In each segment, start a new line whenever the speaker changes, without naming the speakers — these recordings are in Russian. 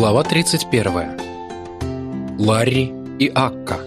Глава 31. Ларри и Акка.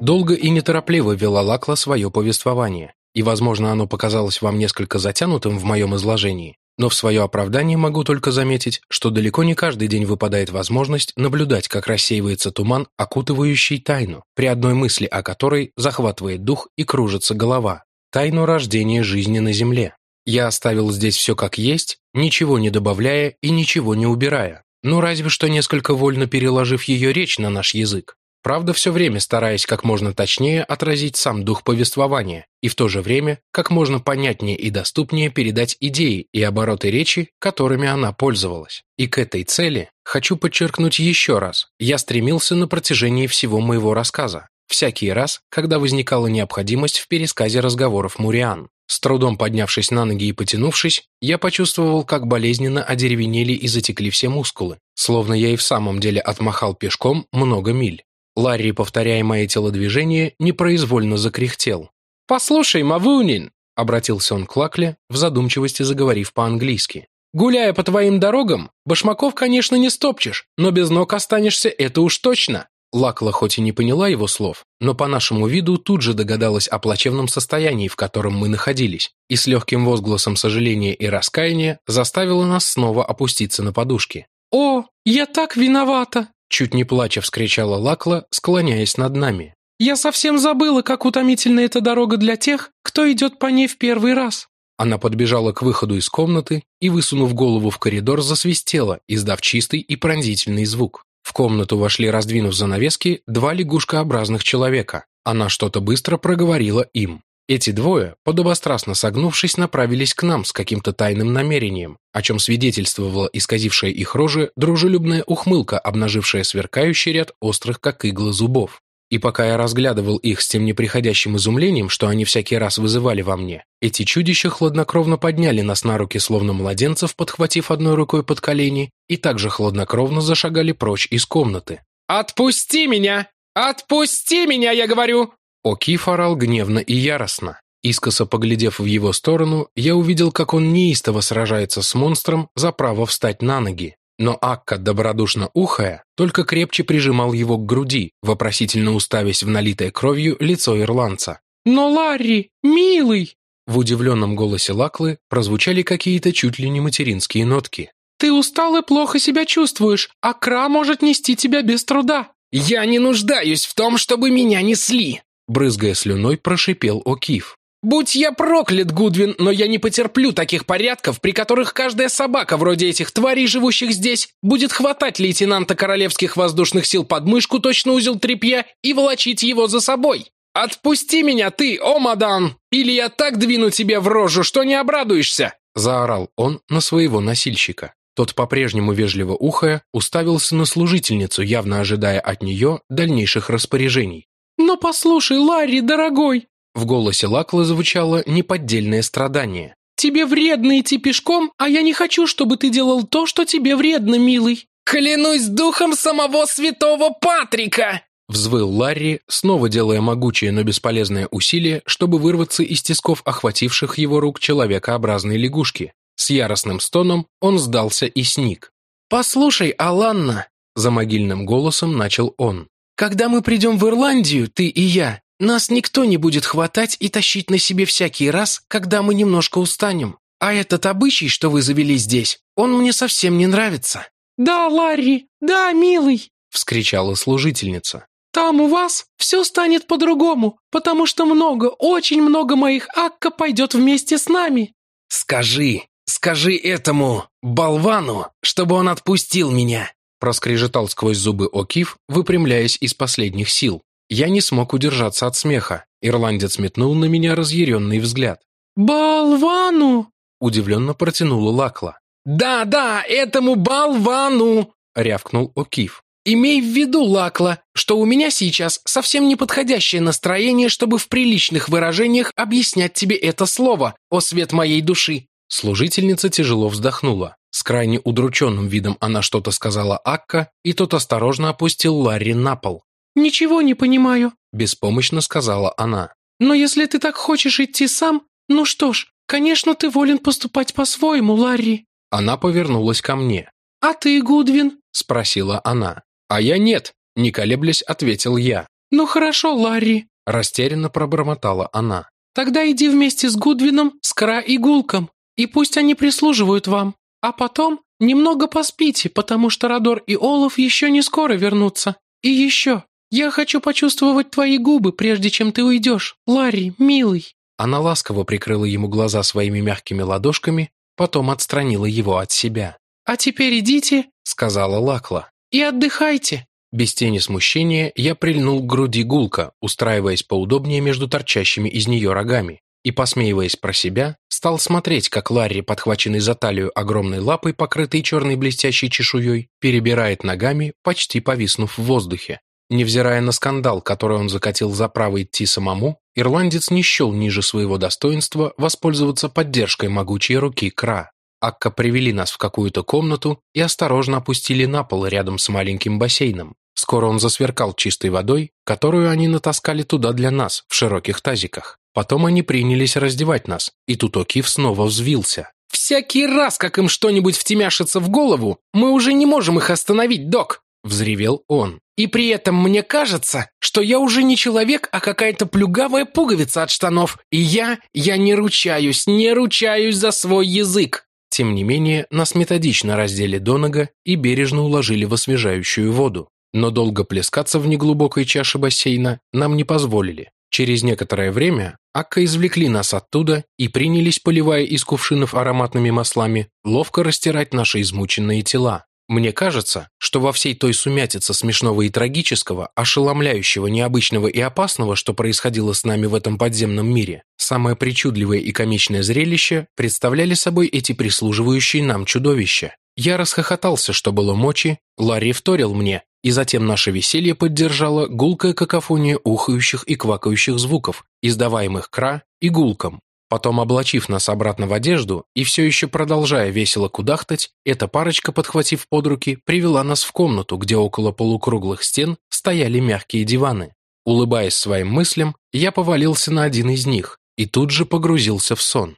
Долго и неторопливо вела Лакла свое повествование, и, возможно, оно показалось вам несколько затянутым в моем изложении, но в свое оправдание могу только заметить, что далеко не каждый день выпадает возможность наблюдать, как рассеивается туман, окутывающий тайну, при одной мысли о которой захватывает дух и кружится голова, тайну рождения жизни на Земле. Я оставил здесь все как есть, ничего не добавляя и ничего не убирая, ну разве что несколько вольно переложив ее речь на наш язык. Правда, все время стараясь как можно точнее отразить сам дух повествования и в то же время как можно понятнее и доступнее передать идеи и обороты речи, которыми она пользовалась. И к этой цели хочу подчеркнуть еще раз, я стремился на протяжении всего моего рассказа, всякий раз, когда возникала необходимость в пересказе разговоров Муриан. С трудом поднявшись на ноги и потянувшись, я почувствовал, как болезненно одеревенели и затекли все мускулы, словно я и в самом деле отмахал пешком много миль. Ларри, повторяя мои телодвижения, непроизвольно закряхтел. «Послушай, Мавунин!» — обратился он к Лакле, в задумчивости заговорив по-английски. «Гуляя по твоим дорогам, башмаков, конечно, не стопчешь, но без ног останешься, это уж точно. Лакла хоть и не поняла его слов, но по нашему виду тут же догадалась о плачевном состоянии, в котором мы находились, и с легким возгласом сожаления и раскаяния заставила нас снова опуститься на подушки. «О, я так виновата!» Чуть не плача вскричала Лакла, склоняясь над нами. «Я совсем забыла, как утомительна эта дорога для тех, кто идет по ней в первый раз». Она подбежала к выходу из комнаты и, высунув голову в коридор, засвистела, издав чистый и пронзительный звук. В комнату вошли, раздвинув занавески, два лягушкообразных человека. Она что-то быстро проговорила им. Эти двое, подобострастно согнувшись, направились к нам с каким-то тайным намерением, о чем свидетельствовала исказившая их рожи дружелюбная ухмылка, обнажившая сверкающий ряд острых, как иглы, зубов. И пока я разглядывал их с тем неприходящим изумлением, что они всякий раз вызывали во мне, эти чудища хладнокровно подняли нас на руки, словно младенцев, подхватив одной рукой под колени, и также хладнокровно зашагали прочь из комнаты. «Отпусти меня! Отпусти меня, я говорю!» О'Киф орал гневно и яростно. Искоса поглядев в его сторону, я увидел, как он неистово сражается с монстром за право встать на ноги. Но Акка, добродушно ухая, только крепче прижимал его к груди, вопросительно уставясь в налитое кровью лицо ирландца. «Но, Ларри, милый!» В удивленном голосе Лаклы прозвучали какие-то чуть ли не материнские нотки. «Ты устал и плохо себя чувствуешь, а Кра может нести тебя без труда».
«Я не нуждаюсь в том, чтобы меня несли!»
Брызгая слюной, прошипел О'Кив.
Будь я проклят, Гудвин, но я не потерплю таких порядков, при которых каждая собака вроде этих тварей, живущих здесь, будет хватать лейтенанта Королевских воздушных сил под мышку точно узел тряпья и волочить его за собой. Отпусти меня ты, о мадам, или я так двину тебе в рожу, что не обрадуешься,
заорал он на своего носильщика. Тот, по-прежнему вежливо ухая, уставился на служительницу, явно ожидая от нее дальнейших распоряжений.
«Но послушай, Ларри, дорогой,
в голосе Лаклы звучало неподдельное страдание.
«Тебе вредно идти пешком, а я не хочу, чтобы ты делал то, что тебе вредно, милый».
«Клянусь духом самого святого Патрика!»
Взвыл Ларри, снова делая могучее, но бесполезное усилие, чтобы вырваться из тисков охвативших его рук человекообразной лягушки. С яростным стоном он сдался и сник.
«Послушай, Аланна!» За могильным голосом начал он. «Когда мы придем в Ирландию, ты и я, нас никто не будет хватать и тащить на себе всякий раз, когда мы немножко устанем. А этот обычай, что вы завели здесь, он мне совсем не нравится». «Да, Ларри, да, милый!»
— вскричала служительница.
«Там у вас все станет по-другому, потому что много, очень много моих Акка пойдет вместе с нами».
«Скажи, скажи этому болвану, чтобы он отпустил меня!»
проскрежетал сквозь зубы О'Кив, выпрямляясь из последних сил. Я не смог удержаться от смеха. Ирландец метнул на меня разъяренный взгляд.
«Болвану!»
– удивленно протянула Лакла.
«Да, да, этому болвану!» – рявкнул О'Кив. «Имей в виду, Лакла, что у меня сейчас совсем неподходящее настроение, чтобы в приличных выражениях объяснять тебе это слово, о свет моей души».
Служительница тяжело вздохнула. С крайне удрученным видом она что-то сказала Акка, и тот осторожно опустил Ларри на пол.
«Ничего не понимаю», –
беспомощно сказала она.
«Но если ты так хочешь идти сам, ну что ж, конечно, ты волен поступать по-своему, Ларри».
Она повернулась ко мне.
«А ты, Гудвин?»
– спросила она. «А я нет», – не колеблясь, ответил я.
«Ну хорошо, Ларри», –
растерянно пробормотала она.
«Тогда иди вместе с Гудвином, Скра и Гулком, и пусть они прислуживают вам. А потом немного поспите, потому что Родор и Олаф еще не скоро вернутся. И еще, я хочу почувствовать твои губы, прежде чем ты уйдешь, Ларри, милый».
Она ласково прикрыла ему глаза своими мягкими ладошками, потом отстранила его от себя.
«А теперь идите», —
сказала Лакла.
«И отдыхайте».
Без тени смущения я прильнул к груди гулка, устраиваясь поудобнее между торчащими из нее рогами, и, посмеиваясь про себя, стал смотреть, как Ларри, подхваченный за талию огромной лапой, покрытой черной блестящей чешуей, перебирает ногами, почти повиснув в воздухе. Невзирая на скандал, который он закатил за право идти самому, ирландец не счел ниже своего достоинства воспользоваться поддержкой могучей руки Кра. Акка привели нас в какую-то комнату и осторожно опустили на пол рядом с маленьким бассейном. Скоро он засверкал чистой водой, которую они натаскали туда для нас, в широких тазиках. Потом они принялись раздевать нас, и тут Окиф снова взвился.
«Всякий раз, как им что-нибудь втемяшится в голову, мы уже не можем их остановить, док!» – взревел он. И при этом мне кажется, что я уже не человек, а какая-то плюгавая пуговица от штанов. И я, я не ручаюсь, не ручаюсь за свой язык.
Тем не менее, нас методично раздели до нога и бережно уложили в освежающую воду. Но долго плескаться в неглубокой чаше бассейна нам не позволили. Через некоторое время Акка извлекли нас оттуда и принялись, поливая из кувшинов ароматными маслами, ловко растирать наши измученные тела. Мне кажется, что во всей той сумятице смешного и трагического, ошеломляющего, необычного и опасного, что происходило с нами в этом подземном мире, самое причудливое и комичное зрелище представляли собой эти прислуживающие нам чудовища. Я расхохотался, что было мочи, Ларри вторил мне, и затем наше веселье поддержало гулкая какофония ухающих и квакающих звуков, издаваемых кра и гулком. Потом, облачив нас обратно в одежду и все еще продолжая весело кудахтать, эта парочка, подхватив под руки, привела нас в комнату, где около полукруглых стен стояли мягкие диваны. Улыбаясь своим мыслям, я повалился на один из них и тут же погрузился в сон.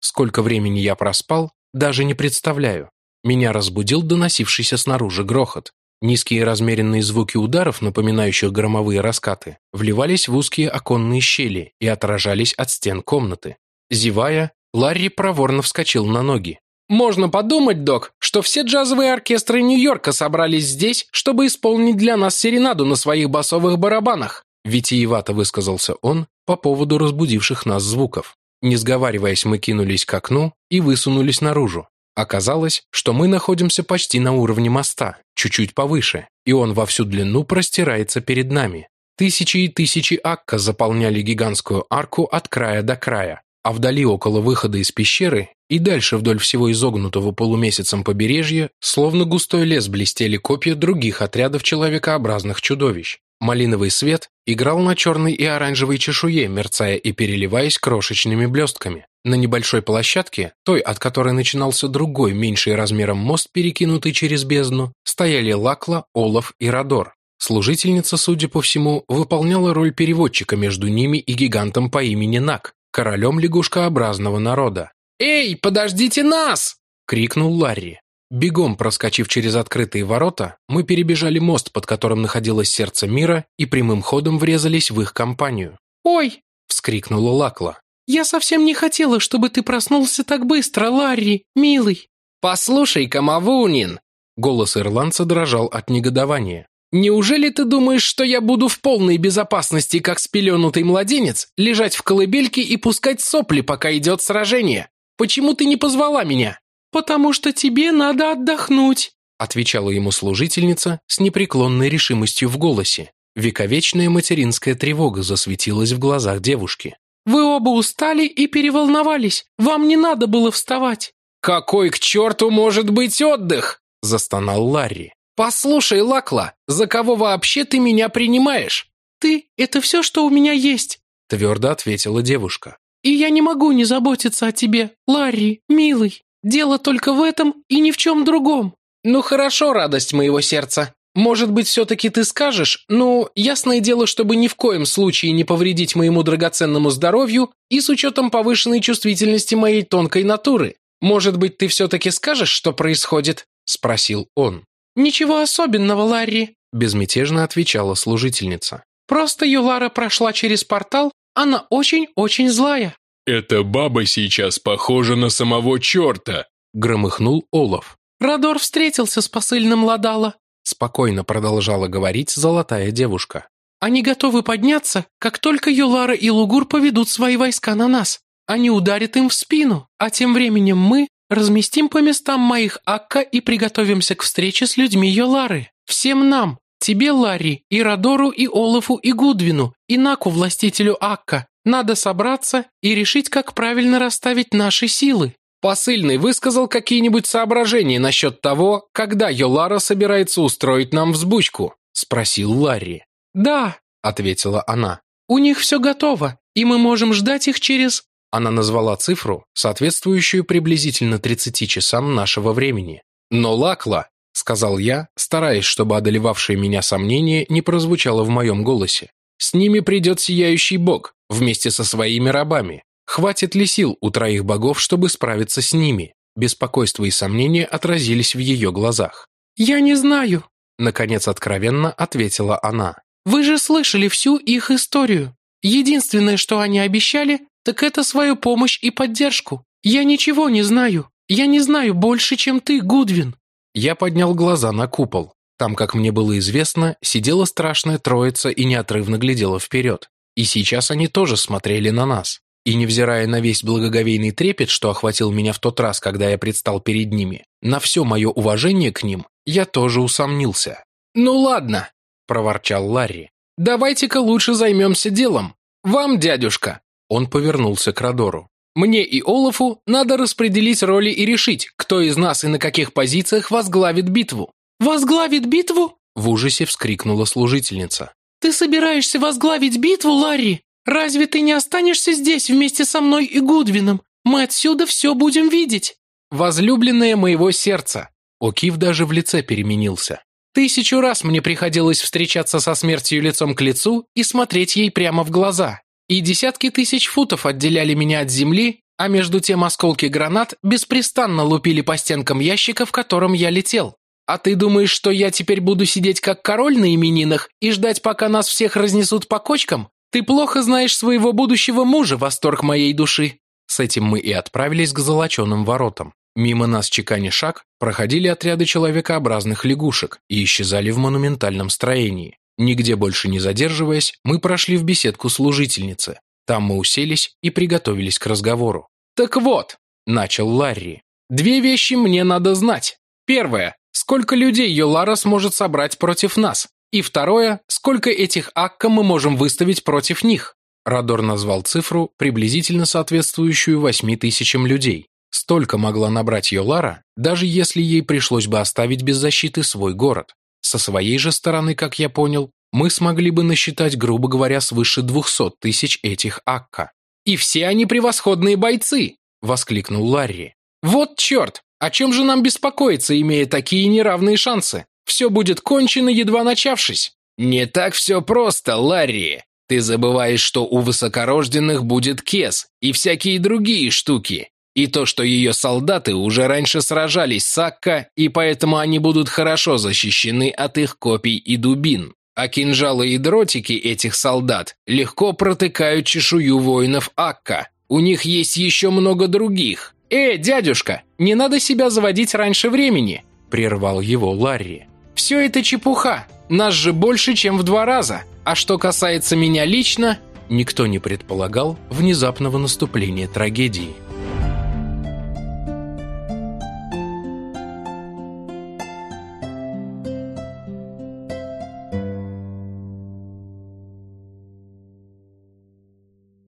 Сколько времени я проспал, даже не представляю. Меня разбудил доносившийся снаружи грохот. Низкие размеренные звуки ударов, напоминающих громовые раскаты, вливались в узкие оконные щели и отражались от стен комнаты. Зевая, Ларри проворно вскочил на ноги.
«Можно подумать, док, что все джазовые оркестры Нью-Йорка собрались здесь, чтобы исполнить для нас серенаду на своих басовых барабанах»,
витиевато высказался он по поводу разбудивших нас звуков. Не сговариваясь, мы кинулись к окну и высунулись наружу. Оказалось, что мы находимся почти на уровне моста, чуть-чуть повыше, и он во всю длину простирается перед нами. Тысячи и тысячи акка заполняли гигантскую арку от края до края, а вдали около выхода из пещеры и дальше вдоль всего изогнутого полумесяцем побережья, словно густой лес блестели копья других отрядов человекообразных чудовищ. Малиновый свет играл на черной и оранжевой чешуе, мерцая и переливаясь крошечными блестками. На небольшой площадке, той, от которой начинался другой, меньший размером мост, перекинутый через бездну, стояли Лакла, Олаф и Радор. Служительница, судя по всему, выполняла роль переводчика между ними и гигантом по имени Нак, королем лягушкообразного народа.
«Эй, подождите нас!»
— крикнул Ларри. Бегом проскочив через открытые ворота, мы перебежали мост, под которым находилось сердце мира, и прямым ходом врезались в их компанию.
«Ой!»
— вскрикнула Лакла.
«Я совсем не хотела, чтобы ты проснулся так быстро, Ларри, милый!»
«Послушай-ка, Мавунин!»
Голос ирландца дрожал от негодования.
«Неужели ты думаешь, что я буду в полной безопасности, как спеленутый младенец, лежать в колыбельке и пускать сопли, пока идет сражение? Почему ты не позвала меня?»
«Потому что тебе надо отдохнуть»,
отвечала ему служительница с непреклонной решимостью в голосе. Вековечная материнская тревога засветилась в глазах девушки.
«Вы оба устали и переволновались. Вам не надо было вставать».
«Какой к черту может быть отдых?»
– застонал Ларри.
«Послушай, Лакла, за кого вообще ты меня принимаешь?»
«Ты – это все, что у меня есть», –
твердо ответила девушка.
«И я не могу не заботиться о тебе, Ларри, милый». Дело только в этом и ни в чем другом.
Ну хорошо, радость моего сердца. Может быть, все-таки ты скажешь, ну, ясное дело, чтобы ни в коем случае не повредить моему драгоценному здоровью и с учетом повышенной чувствительности моей тонкой натуры.
Может быть, ты все-таки скажешь, что происходит?» – спросил он.
«Ничего особенного, Ларри», –
безмятежно отвечала служительница.
«Просто Юлара прошла через портал, она очень-очень злая».
«Эта баба сейчас похожа на самого черта», – громыхнул Олаф.
«Радор встретился с посыльным Ладала», –
спокойно продолжала говорить золотая девушка.
«Они готовы подняться, как только Юлара и Лугур поведут свои войска на нас. Они ударят им в спину, а тем временем мы разместим по местам моих Акка и приготовимся к встрече с людьми Йолары. Всем нам, тебе, Ларри, и Радору, и Олафу, и Гудвину, и Наку, властителю Акка, надо собраться и решить, как правильно расставить наши силы.
Посыльный высказал какие-нибудь соображения насчет того, когда Йолара собирается устроить нам взбучку, спросил Ларри.
Да, ответила она. У них все готово, и мы можем ждать их через
она назвала цифру, соответствующую приблизительно 30 часам нашего времени. «Но Лакла», — сказал я, стараясь, чтобы одолевавшее меня сомнение не прозвучало в моем голосе, «с ними придет сияющий бог, вместе со своими рабами. Хватит ли сил у троих богов, чтобы справиться с ними?» Беспокойство и сомнения отразились в ее глазах.
«Я не знаю», —
наконец откровенно ответила она.
«Вы же слышали всю их историю. Единственное, что они обещали, так это свою помощь и поддержку. Я ничего не знаю. Я не знаю больше, чем ты, Гудвин».
Я поднял глаза на купол. Там, как мне было известно, сидела страшная троица и неотрывно глядела вперед. И сейчас они тоже смотрели на нас. И невзирая на весь благоговейный трепет, что охватил меня в тот раз, когда я предстал перед ними, на все мое уважение к ним, я тоже усомнился.
«Ну ладно», – проворчал Ларри. «Давайте-ка лучше займемся делом. Вам, дядюшка,
он повернулся к Родору.
«Мне и Олафу надо распределить роли и решить, кто из нас и на каких позициях возглавит битву».
«Возглавит битву?»
В ужасе вскрикнула служительница.
«Ты собираешься возглавить битву, Ларри? Разве ты не останешься здесь вместе со мной и Гудвином? Мы отсюда все будем видеть».
«Возлюбленная моего сердца».
Окив даже в лице переменился.
Тысячу раз мне приходилось встречаться со смертью лицом к лицу и смотреть ей прямо в глаза и десятки тысяч футов отделяли меня от земли, а между тем осколки гранат беспрестанно лупили по стенкам ящика, в котором я летел. А ты думаешь, что я теперь буду сидеть как король на именинах и ждать, пока нас всех разнесут по кочкам? Ты плохо знаешь своего будущего мужа, восторг моей души.
С этим мы и отправились к золоченым воротам. Мимо нас чеканя шаг проходили отряды человекообразных лягушек и исчезали в монументальном строении. Нигде больше не задерживаясь, мы прошли в беседку служительницы. Там мы уселись и приготовились к разговору.
«Так вот», – начал Ларри, – «две вещи мне надо знать. Первое – сколько людей Йолара сможет собрать против нас? И второе – сколько этих Акка мы можем выставить против них?»
Радор назвал цифру, приблизительно соответствующую восьми тысячам людей. Столько могла набрать Йолара, даже если ей пришлось бы оставить без защиты свой город. Со своей же стороны, как я понял, мы смогли бы насчитать, грубо говоря, свыше двухсот тысяч этих Акка.
«И все они превосходные бойцы!» – воскликнул Ларри. «Вот черт! О чем же нам беспокоиться, имея такие неравные шансы? Все будет кончено, едва начавшись!» «Не так все просто, Ларри!» Ты забываешь, что у высокорожденных будет кес и всякие другие штуки. И то, что ее солдаты уже раньше сражались с Акка, и поэтому они будут хорошо защищены от их копий и дубин. А кинжалы и дротики этих солдат легко протыкают чешую воинов Акка. У них есть еще много других. «Э, дядюшка, не надо себя заводить раньше времени!» – прервал его Ларри. «Все это чепуха. Нас же больше, чем в два раза. А что касается меня лично...»
Никто не предполагал внезапного наступления трагедии.